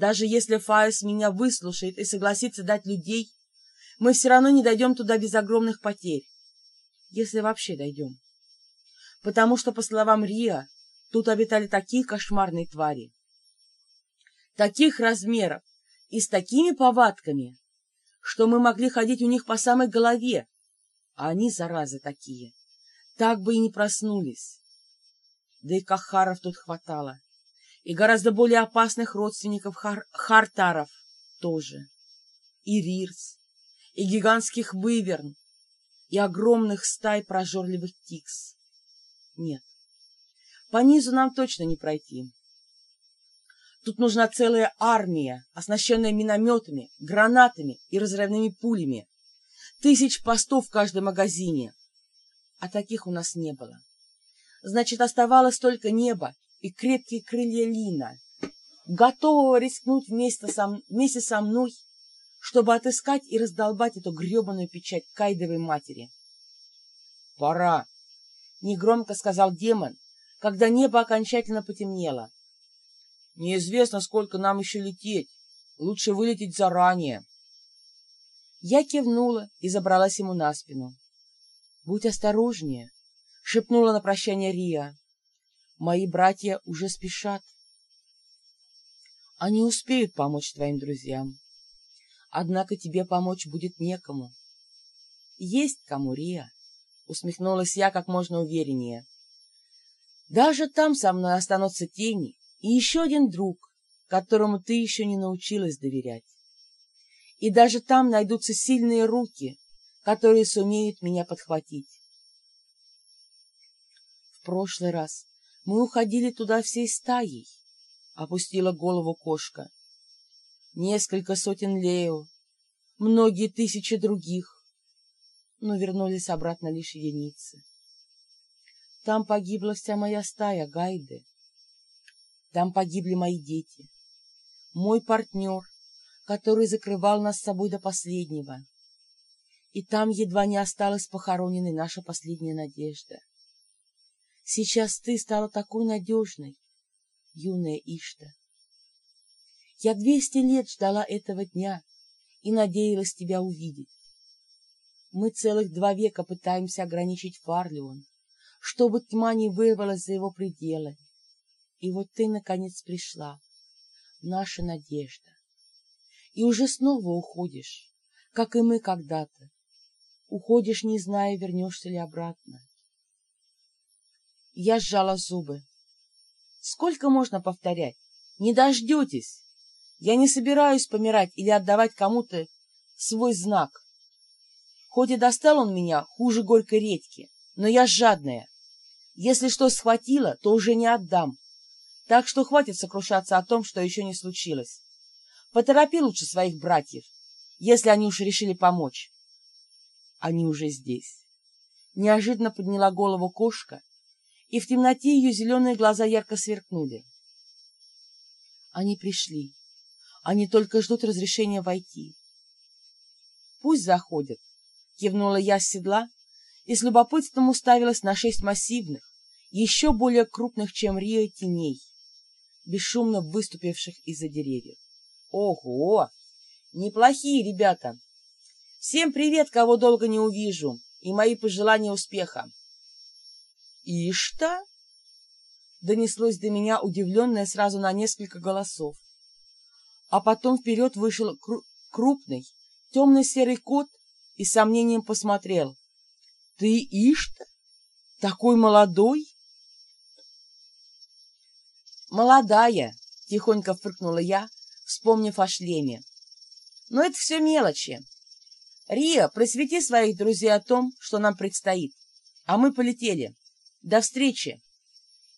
Даже если Фаис меня выслушает и согласится дать людей, мы все равно не дойдем туда без огромных потерь. Если вообще дойдем. Потому что, по словам Риа, тут обитали такие кошмарные твари. Таких размеров и с такими повадками, что мы могли ходить у них по самой голове, а они, заразы такие, так бы и не проснулись. Да и кахаров тут хватало, и гораздо более опасных родственников хар хартаров тоже, и рирс, и гигантских выверн, и огромных стай прожорливых тикс. Нет, по низу нам точно не пройти. Тут нужна целая армия, оснащенная минометами, гранатами и разрывными пулями. Тысяч постов в каждом магазине. А таких у нас не было. Значит, оставалось только небо и крепкие крылья Лина, готового рискнуть вместе со, вместе со мной, чтобы отыскать и раздолбать эту гребаную печать Кайдовой матери. «Пора!» — негромко сказал демон, когда небо окончательно потемнело. Неизвестно, сколько нам еще лететь. Лучше вылететь заранее. Я кивнула и забралась ему на спину. — Будь осторожнее, — шепнула на прощание Рия. — Мои братья уже спешат. Они успеют помочь твоим друзьям. Однако тебе помочь будет некому. — Есть кому, Рия, — усмехнулась я как можно увереннее. — Даже там со мной останутся тени, и еще один друг, которому ты еще не научилась доверять. И даже там найдутся сильные руки, которые сумеют меня подхватить. В прошлый раз мы уходили туда всей стаей, — опустила голову кошка. Несколько сотен лео, многие тысячи других, но вернулись обратно лишь единицы. Там погибла вся моя стая, Гайды. Там погибли мои дети. Мой партнер, который закрывал нас с собой до последнего. И там едва не осталась похороненной наша последняя надежда. Сейчас ты стала такой надежной, юная Ишта. Я двести лет ждала этого дня и надеялась тебя увидеть. Мы целых два века пытаемся ограничить Фарлион, чтобы тьма не вырвалась за его пределы. И вот ты, наконец, пришла, наша надежда. И уже снова уходишь, как и мы когда-то. Уходишь, не зная, вернешься ли обратно. Я сжала зубы. Сколько можно повторять? Не дождетесь. Я не собираюсь помирать или отдавать кому-то свой знак. Хоть и достал он меня хуже горькой редьки, но я жадная. Если что схватила, то уже не отдам. Так что хватит сокрушаться о том, что еще не случилось. Поторопи лучше своих братьев, если они уж решили помочь. Они уже здесь. Неожиданно подняла голову кошка, и в темноте ее зеленые глаза ярко сверкнули. Они пришли. Они только ждут разрешения войти. Пусть заходят, кивнула я с седла и с любопытством уставилась на шесть массивных, еще более крупных, чем Рио, теней бесшумно выступивших из-за деревьев. Ого! Неплохие ребята! Всем привет, кого долго не увижу, и мои пожелания успеха. Ишь-то! Донеслось до меня удивленное сразу на несколько голосов. А потом вперед вышел кру крупный, темно-серый кот и с сомнением посмотрел. — Ты Ишта? Такой молодой? «Молодая!» — тихонько фыркнула я, вспомнив о шлеме. «Но это все мелочи. Риа, просвети своих друзей о том, что нам предстоит. А мы полетели. До встречи.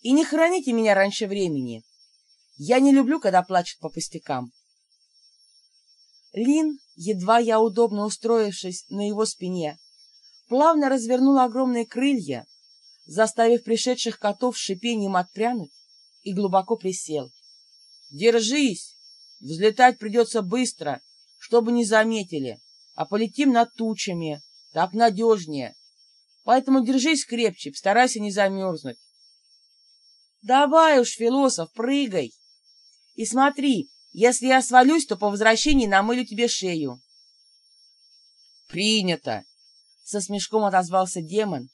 И не храните меня раньше времени. Я не люблю, когда плачут по пустякам». Лин, едва я удобно устроившись на его спине, плавно развернул огромные крылья, заставив пришедших котов шипением отпрянуть и глубоко присел. «Держись! Взлетать придется быстро, чтобы не заметили, а полетим над тучами, так надежнее. Поэтому держись крепче, постарайся не замерзнуть». «Давай уж, философ, прыгай! И смотри, Если я свалюсь, то по возвращении намылю тебе шею. Принято! Со смешком отозвался демон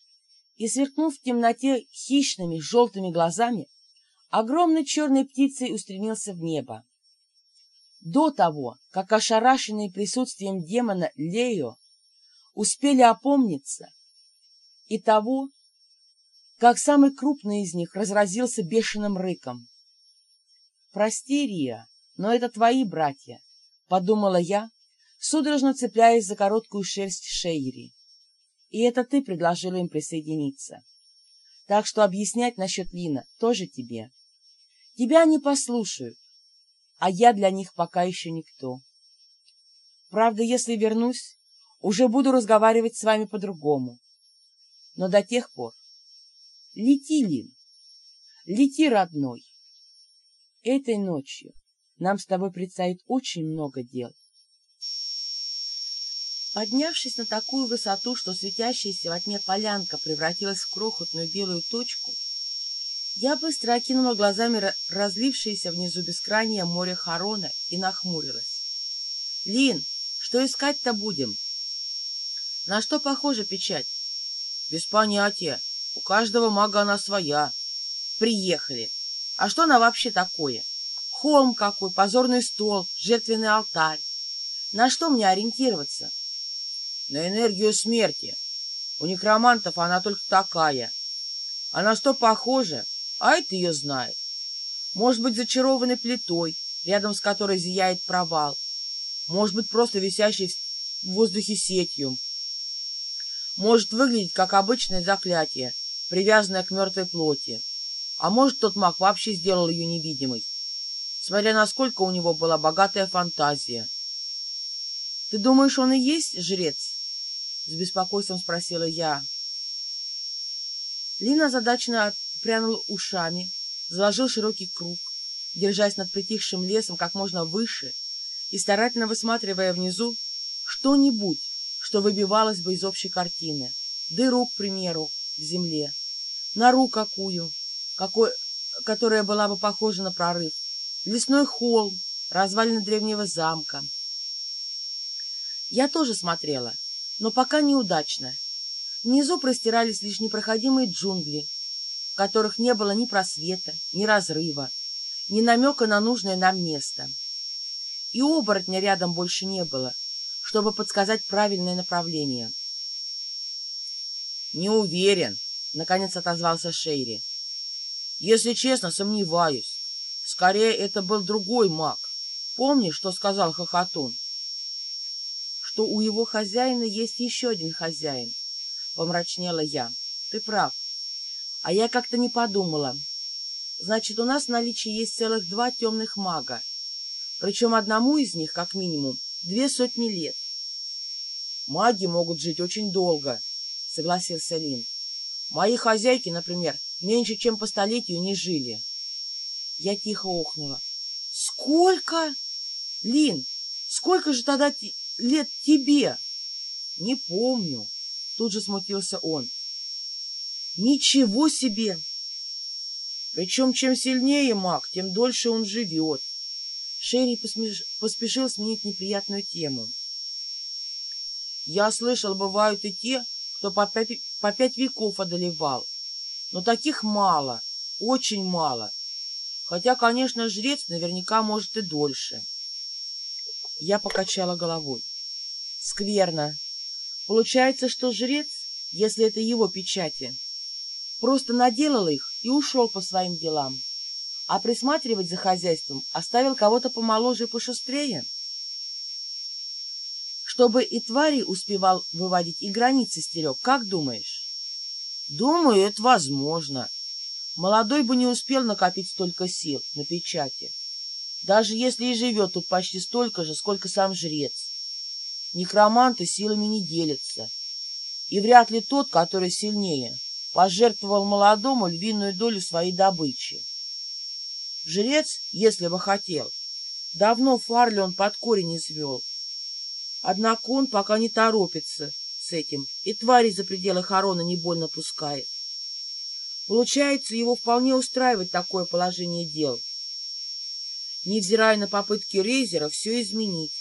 и, сверкнув в темноте хищными желтыми глазами, огромной черной птицей устремился в небо. До того, как ошарашенные присутствием демона Лео успели опомниться, и того, как самый крупный из них разразился бешеным рыком. «Прости, Рия, но это твои братья», — подумала я, судорожно цепляясь за короткую шерсть Шейри. «И это ты предложила им присоединиться. Так что объяснять насчет Лина тоже тебе. Тебя они послушают, а я для них пока еще никто. Правда, если вернусь, уже буду разговаривать с вами по-другому. Но до тех пор лети, Лин, лети, родной. Этой ночью нам с тобой предстоит очень много дел. Поднявшись на такую высоту, что светящаяся во тьме полянка превратилась в крохотную белую точку, я быстро окинула глазами разлившееся внизу бескрайнее море Харона и нахмурилась. — Лин, что искать-то будем? — На что похожа печать? — Без понятия. У каждого мага она своя. — Приехали. А что она вообще такое? Холм какой, позорный стол, жертвенный алтарь. На что мне ориентироваться? — На энергию смерти. У некромантов она только такая. А на что похожа? А это ее знает. Может быть, зачарованной плитой, рядом с которой зияет провал. Может быть, просто висящей в воздухе сетью. Может выглядеть, как обычное заклятие, привязанное к мертвой плоти. А может, тот маг вообще сделал ее невидимой, смотря насколько у него была богатая фантазия. — Ты думаешь, он и есть жрец? — с беспокойством спросила я. Лина задачно прянул ушами, заложил широкий круг, держась над притихшим лесом как можно выше и старательно высматривая внизу что-нибудь, что выбивалось бы из общей картины. Дыру, к примеру, в земле, нору какую, какой, которая была бы похожа на прорыв, лесной холм, развалины древнего замка. Я тоже смотрела, но пока неудачно. Внизу простирались лишь непроходимые джунгли, в которых не было ни просвета, ни разрыва, ни намека на нужное нам место. И оборотня рядом больше не было, чтобы подсказать правильное направление. «Не уверен», — наконец отозвался Шейри. «Если честно, сомневаюсь. Скорее, это был другой маг. Помнишь, что сказал Хохотун?» «Что у его хозяина есть еще один хозяин», — помрачнела я. «Ты прав. А я как-то не подумала. Значит, у нас в наличии есть целых два темных мага. Причем одному из них, как минимум, две сотни лет. Маги могут жить очень долго, согласился Лин. Мои хозяйки, например, меньше, чем по столетию не жили. Я тихо охнула. Сколько? Лин, сколько же тогда лет тебе? Не помню. Тут же смутился он. Ничего себе! Причем, чем сильнее маг, тем дольше он живет. Шерри посмеш... поспешил сменить неприятную тему. Я слышал, бывают и те, кто по пять, по пять веков одолевал. Но таких мало, очень мало. Хотя, конечно, жрец наверняка может и дольше. Я покачала головой. Скверно. Получается, что жрец, если это его печати, Просто наделал их и ушел по своим делам. А присматривать за хозяйством оставил кого-то помоложе и пошустрее. Чтобы и твари успевал выводить, и границы стерег, как думаешь? Думаю, это возможно. Молодой бы не успел накопить столько сил на печати. Даже если и живет тут почти столько же, сколько сам жрец. Некроманты силами не делятся. И вряд ли тот, который сильнее, пожертвовал молодому львиную долю своей добычи. Жрец, если бы хотел, давно Фарлион под корень извел. Однако он пока не торопится с этим и твари за пределы Харона не больно пускает. Получается, его вполне устраивает такое положение дел. невзирая на попытки Рейзера все изменить.